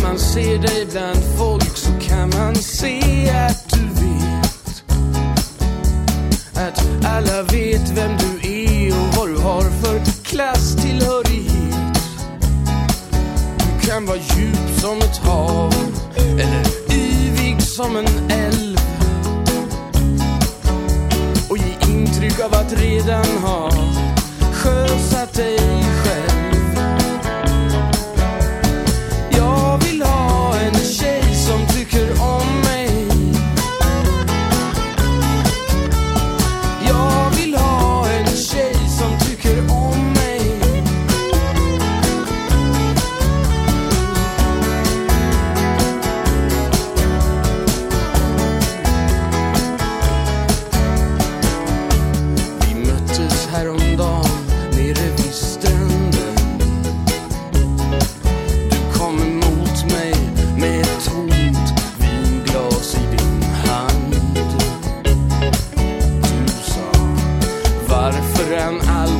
När man ser dig bland folk så kan man se att du vet Att alla vet vem du är och vad du har för klasstillhörighet. Du kan vara djup som ett hav eller yvig som en älv och ge intryck av att redan ha sjösatt dig. häromdagen nere vid stränden. Du kom emot mig med ett tomt vinglas i din hand. Du sa, varför en all